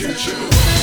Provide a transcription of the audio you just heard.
You.